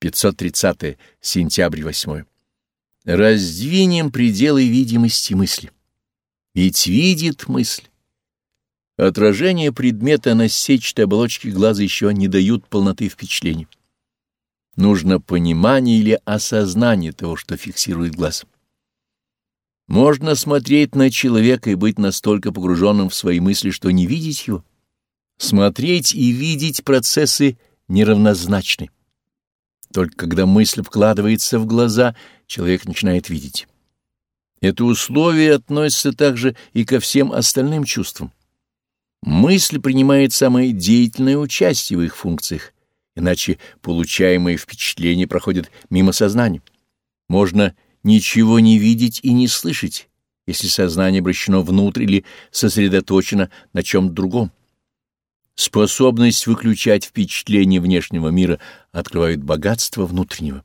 530 сентябрь 8. Раздвинем пределы видимости мысли. Ведь видит мысль. Отражение предмета на сетчатой оболочке глаза еще не дают полноты впечатлений. Нужно понимание или осознание того, что фиксирует глаз. Можно смотреть на человека и быть настолько погруженным в свои мысли, что не видеть его. Смотреть и видеть процессы неравнозначны. Только когда мысль вкладывается в глаза, человек начинает видеть. Это условие относится также и ко всем остальным чувствам. Мысль принимает самое деятельное участие в их функциях, иначе получаемые впечатления проходят мимо сознания. Можно ничего не видеть и не слышать, если сознание обращено внутрь или сосредоточено на чем-то другом. Способность выключать впечатления внешнего мира открывает богатство внутреннего.